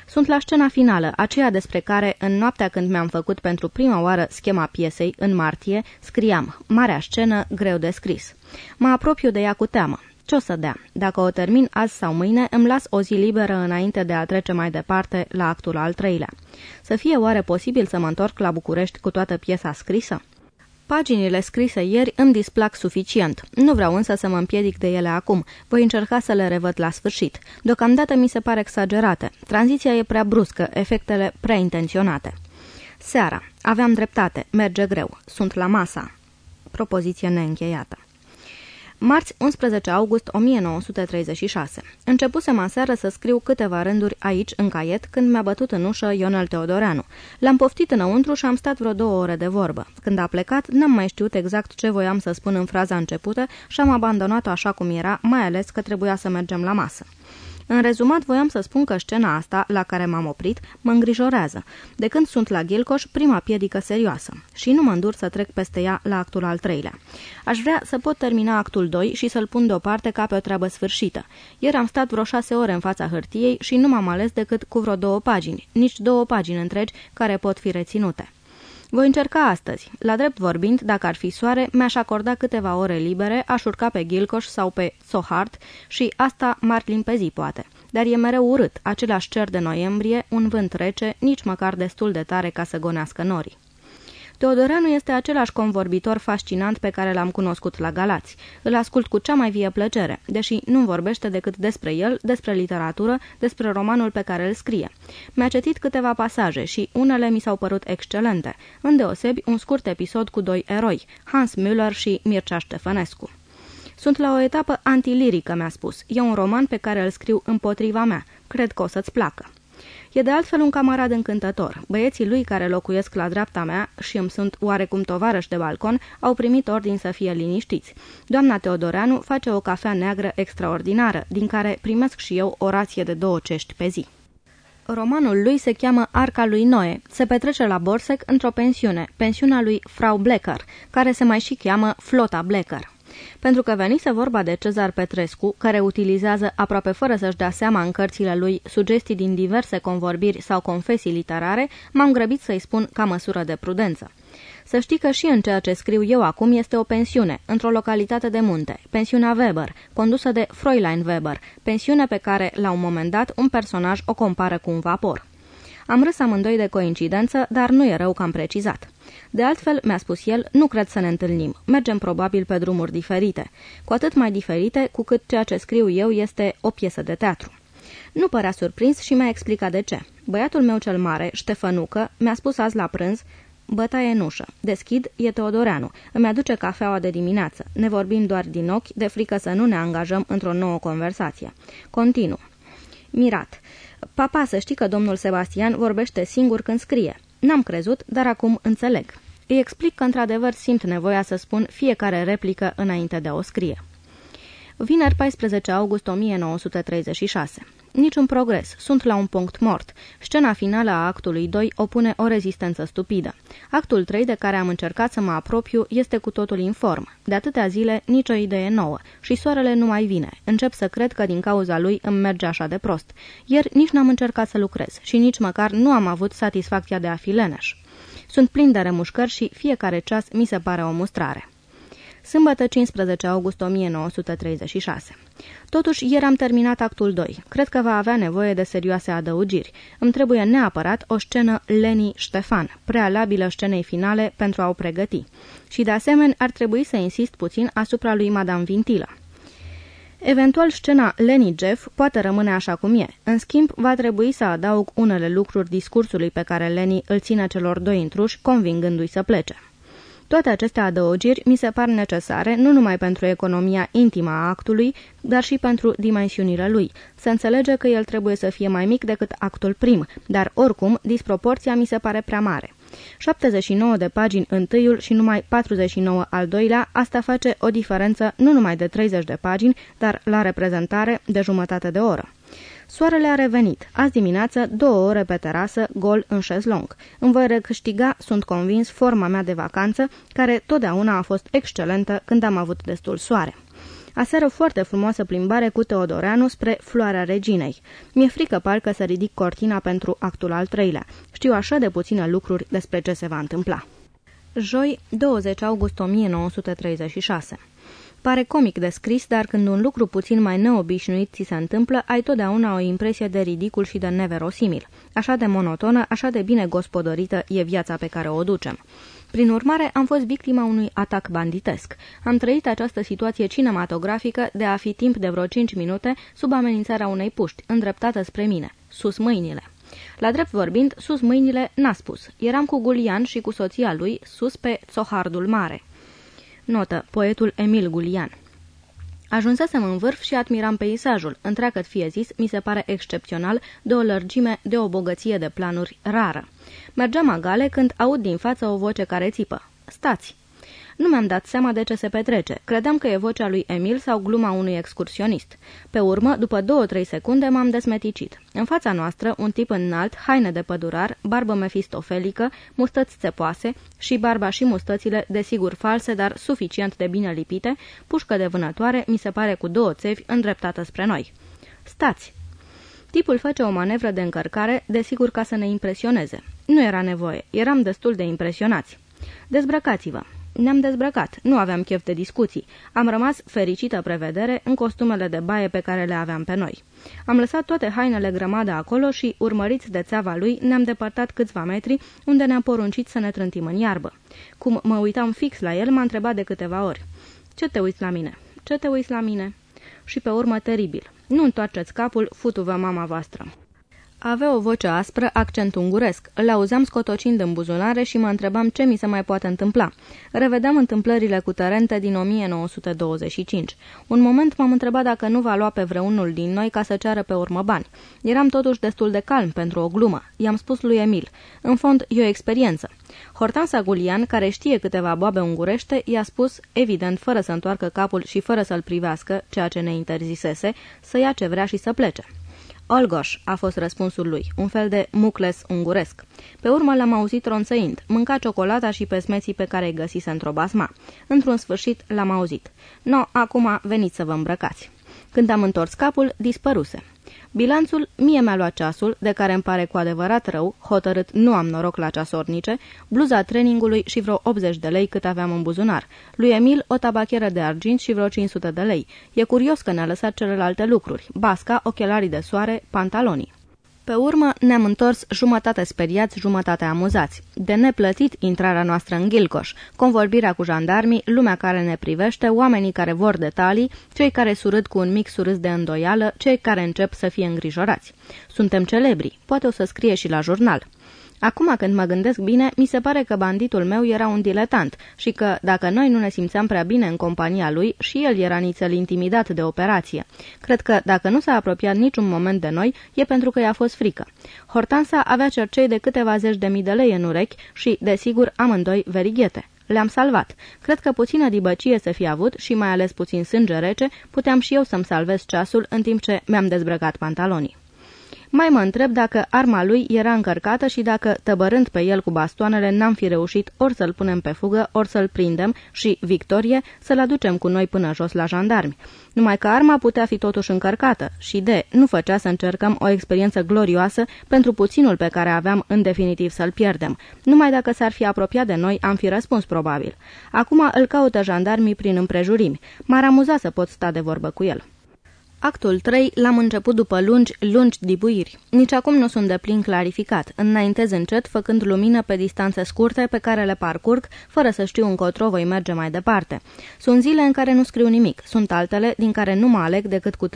Sunt la scena finală, aceea despre care, în noaptea când mi-am făcut pentru prima oară schema piesei, în martie, scriam, marea scenă, greu de scris. Mă apropiu de ea cu teamă. Ce o să dea? Dacă o termin azi sau mâine, îmi las o zi liberă înainte de a trece mai departe la actul al treilea. Să fie oare posibil să mă întorc la București cu toată piesa scrisă? Paginile scrise ieri îmi displac suficient. Nu vreau însă să mă împiedic de ele acum. Voi încerca să le revăd la sfârșit. Deocamdată mi se pare exagerate. Tranziția e prea bruscă, efectele prea intenționate. Seara. Aveam dreptate. Merge greu. Sunt la masa. Propoziție neîncheiată. Marți 11 august 1936. Începusem aseară să scriu câteva rânduri aici, în caiet, când mi-a bătut în ușă Ionel Teodoreanu. L-am poftit înăuntru și am stat vreo două ore de vorbă. Când a plecat, n-am mai știut exact ce voiam să spun în fraza începută și am abandonat-o așa cum era, mai ales că trebuia să mergem la masă. În rezumat, voiam să spun că scena asta, la care m-am oprit, mă îngrijorează. De când sunt la Gilcoș, prima piedică serioasă. Și nu mă îndur să trec peste ea la actul al treilea. Aș vrea să pot termina actul 2 și să-l pun deoparte ca pe o treabă sfârșită. Ieri am stat vreo șase ore în fața hârtiei și nu m-am ales decât cu vreo două pagini, nici două pagini întregi care pot fi reținute. Voi încerca astăzi. La drept vorbind, dacă ar fi soare, mi-aș acorda câteva ore libere, aș urca pe Gilcoș sau pe Sohart și asta m-ar limpezi poate. Dar e mereu urât, același cer de noiembrie, un vânt rece, nici măcar destul de tare ca să gonească norii. Teodoreanu este același convorbitor fascinant pe care l-am cunoscut la Galați. Îl ascult cu cea mai vie plăcere, deși nu vorbește decât despre el, despre literatură, despre romanul pe care îl scrie. Mi-a citit câteva pasaje și unele mi s-au părut excelente, îndeosebi un scurt episod cu doi eroi, Hans Müller și Mircea Ștefănescu. Sunt la o etapă antilirică, mi-a spus. E un roman pe care îl scriu împotriva mea. Cred că o să-ți placă. E de altfel un camarad încântător. Băieții lui care locuiesc la dreapta mea și îmi sunt oarecum tovarăși de balcon au primit ordin să fie liniștiți. Doamna Teodoreanu face o cafea neagră extraordinară, din care primesc și eu o rație de două cești pe zi. Romanul lui se cheamă Arca lui Noe. Se petrece la Borsec într-o pensiune, pensiunea lui Frau Blecker, care se mai și cheamă Flota Blecker. Pentru că venise vorba de Cezar Petrescu, care utilizează aproape fără să-și dea seama în cărțile lui sugestii din diverse convorbiri sau confesii literare, m-am grăbit să-i spun ca măsură de prudență. Să știi că și în ceea ce scriu eu acum este o pensiune, într-o localitate de munte, pensiunea Weber, condusă de Fräulein Weber, pensiune pe care, la un moment dat, un personaj o compară cu un vapor. Am râs amândoi de coincidență, dar nu e rău că am precizat. De altfel, mi-a spus el, nu cred să ne întâlnim. Mergem probabil pe drumuri diferite. Cu atât mai diferite, cu cât ceea ce scriu eu este o piesă de teatru. Nu părea surprins și mi-a explicat de ce. Băiatul meu cel mare, Ștefănucă, mi-a spus azi la prânz, Bătaie în ușă. Deschid, e Teodoreanu. Îmi aduce cafeaua de dimineață. Ne vorbim doar din ochi, de frică să nu ne angajăm într-o nouă conversație. Continu. Mirat. Papa, să știi că domnul Sebastian vorbește singur când scrie. N-am crezut, dar acum înțeleg. Îi explic că într-adevăr simt nevoia să spun fiecare replică înainte de a o scrie. Vineri 14 august 1936 Niciun progres. Sunt la un punct mort. Scena finală a actului 2 opune o rezistență stupidă. Actul 3, de care am încercat să mă apropiu, este cu totul inform. De atâtea zile, nicio idee nouă. Și soarele nu mai vine. Încep să cred că din cauza lui îmi merge așa de prost. Ieri nici n-am încercat să lucrez și nici măcar nu am avut satisfacția de a fi leneș. Sunt plin de remușcări și fiecare ceas mi se pare o mustrare. Sâmbătă 15 august 1936 Totuși, ieri am terminat actul 2. Cred că va avea nevoie de serioase adăugiri. Îmi trebuie neapărat o scenă Leni-Ștefan, prealabilă scenei finale pentru a o pregăti. Și de asemenea ar trebui să insist puțin asupra lui Madame Vintila. Eventual, scena Lenny Jeff poate rămâne așa cum e. În schimb, va trebui să adaug unele lucruri discursului pe care Lenny îl ține celor doi intruși, convingându-i să plece. Toate aceste adăugiri mi se par necesare nu numai pentru economia intimă a actului, dar și pentru dimensiunile lui. Se înțelege că el trebuie să fie mai mic decât actul prim, dar oricum disproporția mi se pare prea mare. 79 de pagini întâiul și numai 49 al doilea, asta face o diferență nu numai de 30 de pagini, dar la reprezentare de jumătate de oră. Soarele a revenit. Azi dimineață, două ore pe terasă, gol în șezlong. Îmi voi recâștiga, sunt convins, forma mea de vacanță, care totdeauna a fost excelentă când am avut destul soare. Aseară foarte frumoasă plimbare cu Teodoreanu spre Floarea Reginei. Mi-e frică parcă să ridic cortina pentru actul al treilea. Știu așa de puține lucruri despre ce se va întâmpla. Joi, 20 august 1936 Pare comic de scris, dar când un lucru puțin mai neobișnuit ți se întâmplă, ai totdeauna o impresie de ridicul și de neverosimil. Așa de monotonă, așa de bine gospodorită e viața pe care o ducem. Prin urmare, am fost victima unui atac banditesc. Am trăit această situație cinematografică de a fi timp de vreo 5 minute sub amenințarea unei puști, îndreptată spre mine. Sus mâinile. La drept vorbind, sus mâinile n-a spus. Eram cu Gulian și cu soția lui, sus pe Țohardul Mare. Notă. Poetul Emil Gulian Ajunsesem în vârf și admiram peisajul. Întreagăt fie zis, mi se pare excepțional, de o lărgime, de o bogăție de planuri rară. Mergeam agale când aud din față o voce care țipă. Stați! Nu mi-am dat seama de ce se petrece. Credeam că e vocea lui Emil sau gluma unui excursionist. Pe urmă, după două-trei secunde, m-am desmeticit. În fața noastră, un tip înalt, haine de pădurar, barbă mefistofelică, mustăți țepoase și barba și mustățile, desigur false, dar suficient de bine lipite, pușcă de vânătoare, mi se pare cu două țevi, îndreptată spre noi. Stați! Tipul face o manevră de încărcare, desigur ca să ne impresioneze. Nu era nevoie, eram destul de impresionați. Dezbrăcați-vă! Ne-am dezbrăcat, nu aveam chef de discuții. Am rămas fericită prevedere în costumele de baie pe care le aveam pe noi. Am lăsat toate hainele grămadă acolo și, urmăriți de țeava lui, ne-am depărtat câțiva metri, unde ne-am poruncit să ne trântim în iarbă. Cum mă uitam fix la el, m-a întrebat de câteva ori. Ce te uiți la mine? Ce te uiți la mine?" Și pe urmă teribil. Nu întoarceți capul, futu-vă mama voastră." Avea o voce aspră, accent unguresc. Îl auzeam scotocind în buzunare și mă întrebam ce mi se mai poate întâmpla. Revedeam întâmplările cu Terente din 1925. Un moment m-am întrebat dacă nu va lua pe vreunul din noi ca să ceară pe urmă bani. Eram totuși destul de calm pentru o glumă. I-am spus lui Emil. În fond, e o experiență. Hortansa Gulian, care știe câteva boabe ungurește, i-a spus, evident, fără să întoarcă capul și fără să-l privească, ceea ce ne interzisese, să ia ce vrea și să plece. Olgoș, a fost răspunsul lui, un fel de mucles unguresc. Pe urmă l-am auzit ronțăind, mânca ciocolata și pesmeții pe care îi găsise într-o basma. Într-un sfârșit l-am auzit. No, acum veniți să vă îmbrăcați. Când am întors capul, dispăruse. Bilanțul, mie mi-a luat ceasul, de care îmi pare cu adevărat rău, hotărât nu am noroc la ceasornice, bluza trainingului și vreo 80 de lei cât aveam în buzunar. Lui Emil o tabacheră de argint și vreo 500 de lei. E curios că ne-a lăsat celelalte lucruri, basca, ochelarii de soare, pantalonii. Pe urmă ne-am întors jumătate speriați, jumătate amuzați. De neplătit intrarea noastră în Gilcoș, convorbirea cu jandarmii, lumea care ne privește, oamenii care vor detalii, cei care surâd cu un mic surâs de îndoială, cei care încep să fie îngrijorați. Suntem celebri, poate o să scrie și la jurnal. Acum când mă gândesc bine, mi se pare că banditul meu era un diletant și că, dacă noi nu ne simțeam prea bine în compania lui, și el era nițel intimidat de operație. Cred că, dacă nu s-a apropiat niciun moment de noi, e pentru că i-a fost frică. Hortansa avea cercei de câteva zeci de mii de lei în urechi și, desigur, amândoi verighete. Le-am salvat. Cred că puțină dibăcie să fi avut și mai ales puțin sânge rece, puteam și eu să-mi salvez ceasul în timp ce mi-am dezbrăcat pantalonii. Mai mă întreb dacă arma lui era încărcată și dacă, tăbărând pe el cu bastoanele, n-am fi reușit ori să-l punem pe fugă, ori să-l prindem și, victorie, să-l aducem cu noi până jos la jandarmi. Numai că arma putea fi totuși încărcată și de nu făcea să încercăm o experiență glorioasă pentru puținul pe care aveam în definitiv să-l pierdem. Numai dacă s-ar fi apropiat de noi, am fi răspuns probabil. Acum îl caută jandarmii prin împrejurimi. M-ar amuza să pot sta de vorbă cu el. Actul 3 l-am început după lungi, lungi dibuiri. Nici acum nu sunt de plin clarificat. Înaintez încet, făcând lumină pe distanțe scurte pe care le parcurg, fără să știu încotro voi merge mai departe. Sunt zile în care nu scriu nimic. Sunt altele din care nu mă aleg decât cu 3-4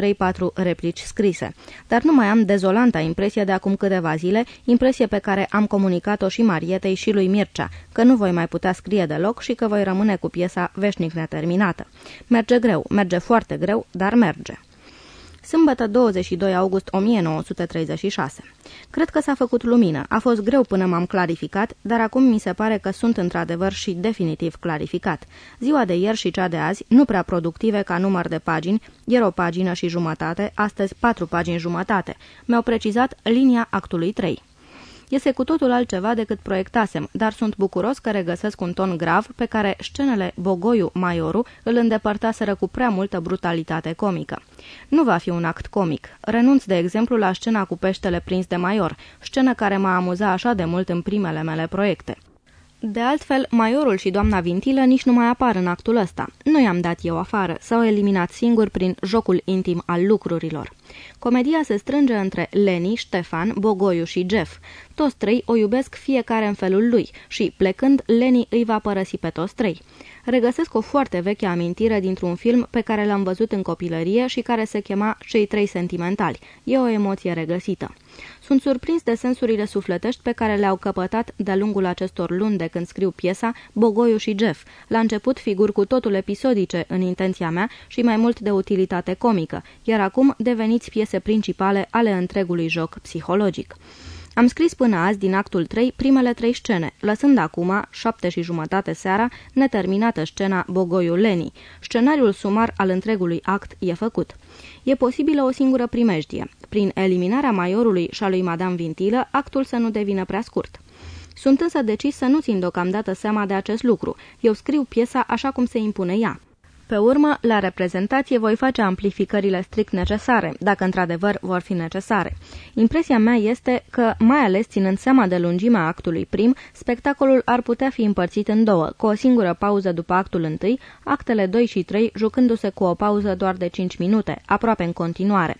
replici scrise. Dar nu mai am dezolanta impresie de acum câteva zile, impresie pe care am comunicat-o și Marietei și lui Mircea, că nu voi mai putea scrie deloc și că voi rămâne cu piesa veșnic neterminată. Merge greu, merge foarte greu, dar merge. Sâmbătă 22 august 1936. Cred că s-a făcut lumină. A fost greu până m-am clarificat, dar acum mi se pare că sunt într-adevăr și definitiv clarificat. Ziua de ieri și cea de azi, nu prea productive ca număr de pagini, ieri o pagină și jumătate, astăzi patru pagini jumătate. Mi-au precizat linia actului 3. Iese cu totul altceva decât proiectasem, dar sunt bucuros că regăsesc un ton grav pe care scenele Bogoiu-Maioru îl îndepărtaseră cu prea multă brutalitate comică. Nu va fi un act comic. Renunț, de exemplu, la scena cu peștele prins de Maior, scenă care m-a amuzat așa de mult în primele mele proiecte. De altfel, Maiorul și doamna Vintilă nici nu mai apar în actul ăsta. Nu i-am dat eu afară, s-au eliminat singuri prin jocul intim al lucrurilor. Comedia se strânge între Leni, Ștefan, Bogoiu și Jeff. Toți trei o iubesc fiecare în felul lui și, plecând, Leni îi va părăsi pe toți trei regăsesc o foarte veche amintire dintr-un film pe care l-am văzut în copilărie și care se chema Cei trei sentimentali. E o emoție regăsită. Sunt surprins de sensurile sufletești pe care le-au căpătat de-a lungul acestor luni de când scriu piesa Bogoiu și Jeff. La început figuri cu totul episodice în intenția mea și mai mult de utilitate comică, iar acum deveniți piese principale ale întregului joc psihologic. Am scris până azi din actul 3 primele trei scene, lăsând acum, șapte și jumătate seara, neterminată scena Bogoiul Leni. Scenariul sumar al întregului act e făcut. E posibilă o singură primejdie. Prin eliminarea maiorului și a lui Madame Vintilă, actul să nu devină prea scurt. Sunt însă decis să nu țin deocamdată seama de acest lucru. Eu scriu piesa așa cum se impune ea. Pe Pe urmă, la reprezentație voi face amplificările strict necesare, dacă într-adevăr vor fi necesare. Impresia mea este că, mai ales ținând seama de lungimea actului prim, spectacolul ar putea fi împărțit în două, cu o singură pauză după actul întâi, actele 2 și 3 jucându-se cu o pauză doar de 5 minute, aproape în continuare.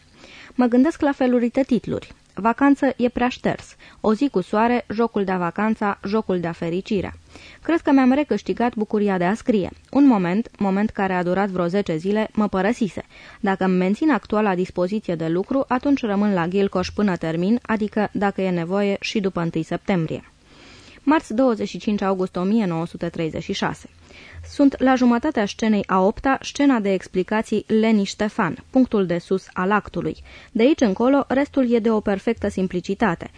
Mă gândesc la felurite titluri. Vacanță e prea șters. O zi cu soare, jocul de-a vacanța, jocul de-a fericirea. Cred că mi-am recâștigat bucuria de a scrie. Un moment, moment care a durat vreo 10 zile, mă părăsise. Dacă îmi mențin actuala dispoziție de lucru, atunci rămân la Gilcoș până termin, adică, dacă e nevoie, și după 1 septembrie. Marți 25 august 1936 sunt la jumătatea scenei a opta, scena de explicații Leni Ștefan, punctul de sus al actului. De aici încolo, restul e de o perfectă simplicitate.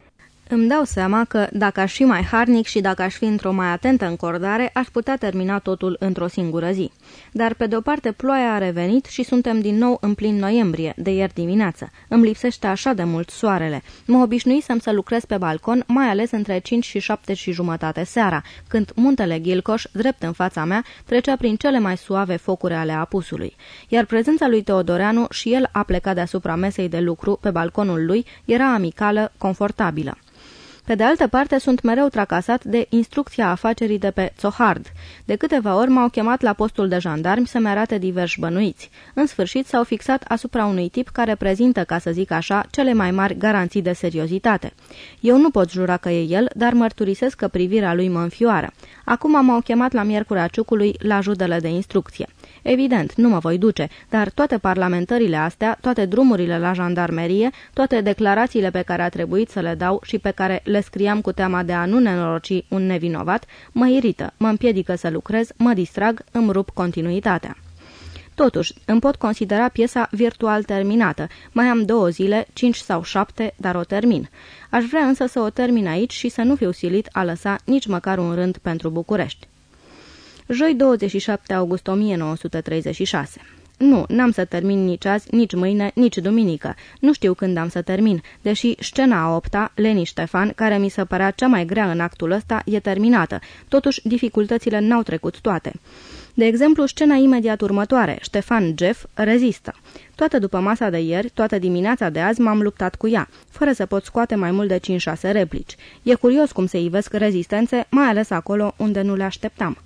Îmi dau seama că, dacă aș fi mai harnic și dacă aș fi într-o mai atentă încordare, aș putea termina totul într-o singură zi. Dar, pe de-o parte, ploaia a revenit și suntem din nou în plin noiembrie, de ieri dimineață. Îmi lipsește așa de mult soarele. Mă obișnuisem să lucrez pe balcon, mai ales între 5 și 7 și jumătate seara, când muntele Gilcoș, drept în fața mea, trecea prin cele mai suave focuri ale apusului. Iar prezența lui Teodoreanu și el a plecat deasupra mesei de lucru, pe balconul lui, era amicală, confortabilă. Pe de altă parte, sunt mereu tracasat de instrucția afacerii de pe Zohard. De câteva ori m-au chemat la postul de jandarmi să-mi arate diversi bănuiți. În sfârșit, s-au fixat asupra unui tip care prezintă, ca să zic așa, cele mai mari garanții de seriozitate. Eu nu pot jura că e el, dar mărturisesc că privirea lui mă înfioară. Acum m-au chemat la Miercurea Ciucului la judele de instrucție. Evident, nu mă voi duce, dar toate parlamentările astea, toate drumurile la jandarmerie, toate declarațiile pe care a trebuit să le dau și pe care le scriam cu teama de a nu nenoroci un nevinovat, mă irită, mă împiedică să lucrez, mă distrag, îmi rup continuitatea. Totuși, îmi pot considera piesa virtual terminată. Mai am două zile, cinci sau șapte, dar o termin. Aș vrea însă să o termin aici și să nu fiu silit a lăsa nici măcar un rând pentru București. Joi 27 august 1936 nu, n-am să termin nici azi, nici mâine, nici duminică. Nu știu când am să termin, deși scena a opta, Leni Ștefan, care mi se părea cea mai grea în actul ăsta, e terminată. Totuși, dificultățile n-au trecut toate. De exemplu, scena imediat următoare, Ștefan Jeff rezistă. Toată după masa de ieri, toată dimineața de azi m-am luptat cu ea, fără să pot scoate mai mult de 5-6 replici. E curios cum se ivesc rezistențe, mai ales acolo unde nu le așteptam.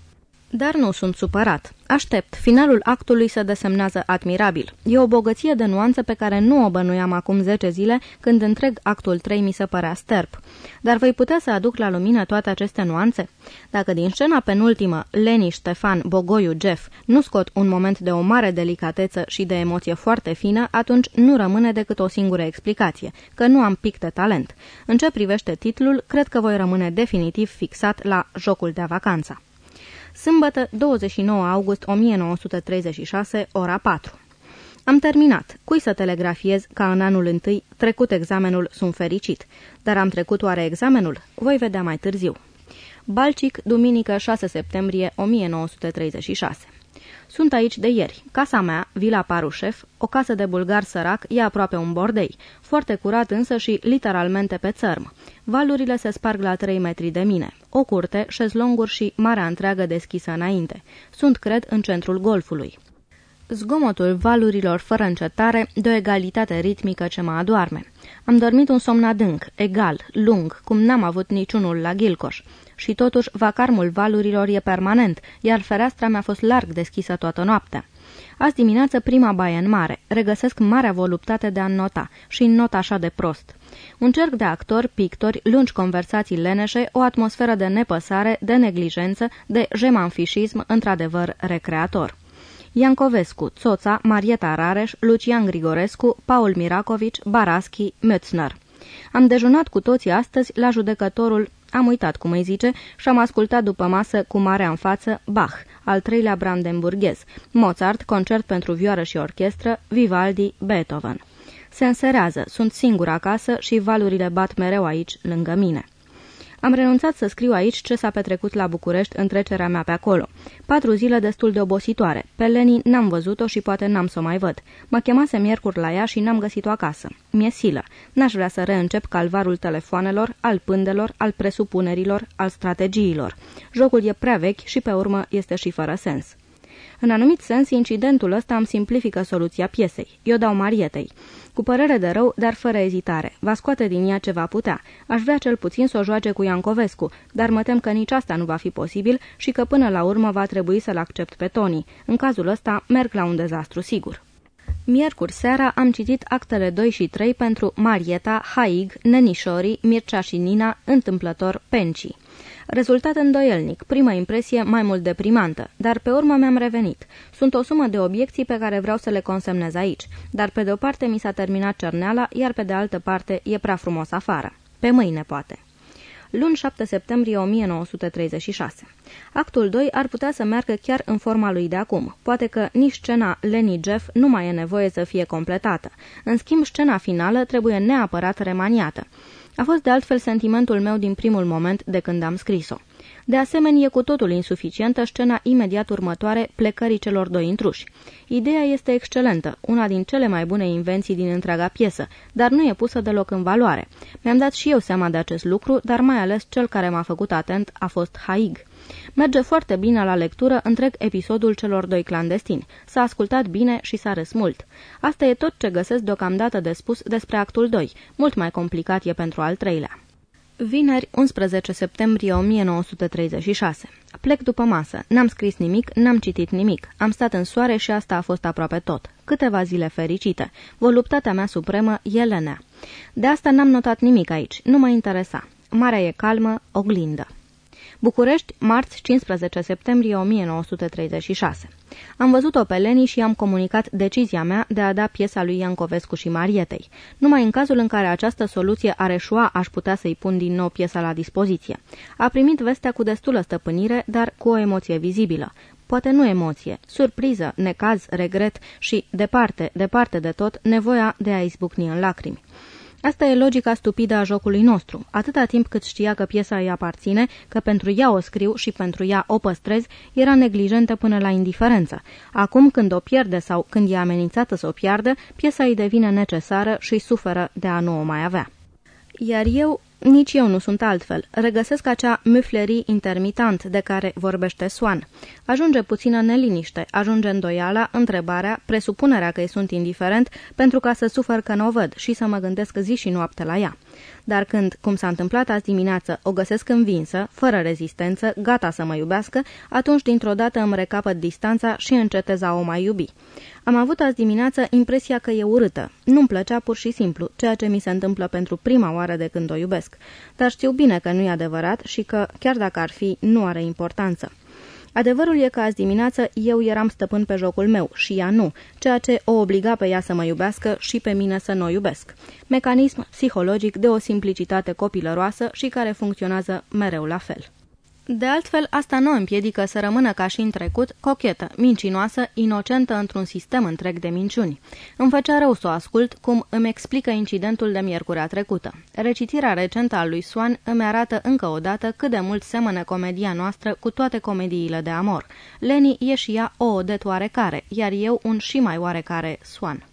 Dar nu sunt supărat. Aștept. Finalul actului se desemnează admirabil. E o bogăție de nuanță pe care nu o bănuiam acum 10 zile, când întreg actul 3 mi se părea sterp. Dar voi putea să aduc la lumină toate aceste nuanțe? Dacă din scena penultimă, Leni, Ștefan, Bogoiu, Jeff, nu scot un moment de o mare delicateță și de emoție foarte fină, atunci nu rămâne decât o singură explicație, că nu am pic de talent. În ce privește titlul, cred că voi rămâne definitiv fixat la Jocul de vacanță. Sâmbătă, 29 august 1936, ora 4. Am terminat. Cui să telegrafiez ca în anul întâi, trecut examenul, sunt fericit. Dar am trecut oare examenul? Voi vedea mai târziu. Balcic, duminică 6 septembrie 1936 sunt aici de ieri. Casa mea, Vila Parușef, o casă de bulgar sărac, e aproape un bordei, foarte curat însă și literalmente pe țărm. Valurile se sparg la 3 metri de mine. O curte, șezlonguri și marea întreagă deschisă înainte. Sunt, cred, în centrul golfului. Zgomotul valurilor fără încetare, de o egalitate ritmică ce mă adoarme. Am dormit un somn adânc, egal, lung, cum n-am avut niciunul la Gilcoș și totuși vacarmul valurilor e permanent, iar fereastra mi-a fost larg deschisă toată noaptea. Azi dimineață prima baie în mare. Regăsesc marea voluptate de a nota și în not așa de prost. Un cerc de actori, pictori, lungi conversații leneșe, o atmosferă de nepăsare, de neglijență, de jemanfișism, într-adevăr recreator. Iancovescu, Țoța, Marieta Rareș, Lucian Grigorescu, Paul Miracovici, Baraschi, Mötzner. Am dejunat cu toții astăzi la judecătorul am uitat cum îi zice și am ascultat după masă cu marea în față Bach, al treilea brandenburghez, Mozart, concert pentru vioară și orchestră, Vivaldi, Beethoven. Se înserează, sunt singur acasă și valurile bat mereu aici, lângă mine. Am renunțat să scriu aici ce s-a petrecut la București în trecerea mea pe acolo. Patru zile destul de obositoare. Pe Leni n-am văzut-o și poate n-am să o mai văd. Mă chemase miercuri la ea și n-am găsit-o acasă. Mi-e silă. N-aș vrea să reîncep calvarul telefoanelor, al pândelor, al presupunerilor, al strategiilor. Jocul e prea vechi și pe urmă este și fără sens. În anumit sens, incidentul ăsta îmi simplifică soluția piesei. Eu dau Marietei. Cu părere de rău, dar fără ezitare. Va scoate din ea ce va putea. Aș vrea cel puțin să o joace cu Iancovescu, dar mă tem că nici asta nu va fi posibil și că până la urmă va trebui să-l accept pe Tony. În cazul ăsta, merg la un dezastru sigur. Miercuri seara am citit actele 2 și 3 pentru Marieta, Haig, Nenișori, Mircea și Nina, întâmplător Penci. Rezultat îndoielnic, prima impresie mai mult deprimantă, dar pe urmă mi-am revenit. Sunt o sumă de obiecții pe care vreau să le consemnez aici, dar pe de o parte mi s-a terminat cerneala, iar pe de altă parte e prea frumos afară. Pe mâine, poate luni 7 septembrie 1936. Actul 2 ar putea să meargă chiar în forma lui de acum. Poate că nici scena Lenny Jeff nu mai e nevoie să fie completată. În schimb, scena finală trebuie neapărat remaniată. A fost de altfel sentimentul meu din primul moment de când am scris-o. De asemenea, e cu totul insuficientă scena imediat următoare plecării celor doi intruși. Ideea este excelentă, una din cele mai bune invenții din întreaga piesă, dar nu e pusă deloc în valoare. Mi-am dat și eu seama de acest lucru, dar mai ales cel care m-a făcut atent a fost Haig. Merge foarte bine la lectură întreg episodul celor doi clandestini. S-a ascultat bine și s-a râs mult. Asta e tot ce găsesc deocamdată de spus despre actul 2. Mult mai complicat e pentru al treilea. Vineri, 11 septembrie 1936. Plec după masă. N-am scris nimic, n-am citit nimic. Am stat în soare și asta a fost aproape tot. Câteva zile fericite. Voluptatea mea supremă e lenea. De asta n-am notat nimic aici. Nu mă interesa. Marea e calmă, oglindă. București, marți 15 septembrie 1936. Am văzut-o pe Leni și am comunicat decizia mea de a da piesa lui Iancovescu și Marietei. Numai în cazul în care această soluție are șua, aș putea să-i pun din nou piesa la dispoziție. A primit vestea cu destulă stăpânire, dar cu o emoție vizibilă. Poate nu emoție, surpriză, necaz, regret și, departe, departe de tot, nevoia de a izbucni în lacrimi. Asta e logica stupidă a jocului nostru. Atâta timp cât știa că piesa îi aparține, că pentru ea o scriu și pentru ea o păstrez, era neglijentă până la indiferență. Acum, când o pierde sau când e amenințată să o piardă, piesa îi devine necesară și suferă de a nu o mai avea. Iar eu nici eu nu sunt altfel. Regăsesc acea muflerii intermitant de care vorbește Swan. Ajunge puțină neliniște, ajunge îndoiala, întrebarea, presupunerea că îi sunt indiferent pentru ca să sufăr că nu o văd și să mă gândesc zi și noapte la ea. Dar când, cum s-a întâmplat azi dimineață, o găsesc învinsă, fără rezistență, gata să mă iubească, atunci dintr-o dată îmi recapăt distanța și încetez a o mai iubi. Am avut azi dimineață impresia că e urâtă. Nu-mi plăcea pur și simplu, ceea ce mi se întâmplă pentru prima oară de când o iubesc. Dar știu bine că nu e adevărat și că, chiar dacă ar fi, nu are importanță. Adevărul e că azi dimineață eu eram stăpân pe jocul meu și ea nu, ceea ce o obliga pe ea să mă iubească și pe mine să nu o iubesc. Mecanism psihologic de o simplicitate copilăroasă și care funcționează mereu la fel. De altfel, asta nu împiedică să rămână ca și în trecut, cochetă, mincinoasă, inocentă într-un sistem întreg de minciuni. Îmi făcea rău să o ascult, cum îmi explică incidentul de miercurea trecută. Recitirea recentă a lui Swan îmi arată încă o dată cât de mult semănă comedia noastră cu toate comediile de amor. Leni e și ea o odet oarecare, iar eu un și mai oarecare Swan.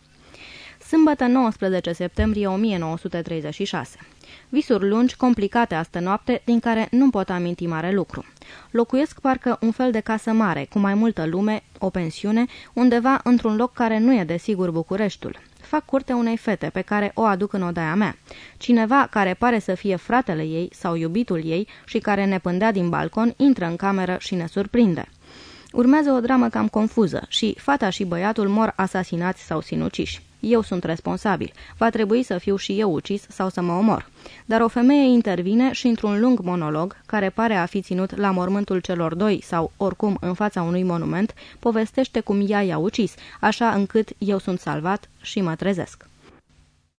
Sâmbătă 19 septembrie 1936 Visuri lungi, complicate astă noapte, din care nu pot aminti mare lucru. Locuiesc parcă un fel de casă mare, cu mai multă lume, o pensiune, undeva într-un loc care nu e de sigur Bucureștiul. Fac curte unei fete pe care o aduc în odaia mea. Cineva care pare să fie fratele ei sau iubitul ei și care ne pândea din balcon, intră în cameră și ne surprinde. Urmează o dramă cam confuză și fata și băiatul mor asasinați sau sinuciși. Eu sunt responsabil. Va trebui să fiu și eu ucis sau să mă omor. Dar o femeie intervine și într-un lung monolog, care pare a fi ținut la mormântul celor doi sau oricum în fața unui monument, povestește cum ea i-a ucis, așa încât eu sunt salvat și mă trezesc.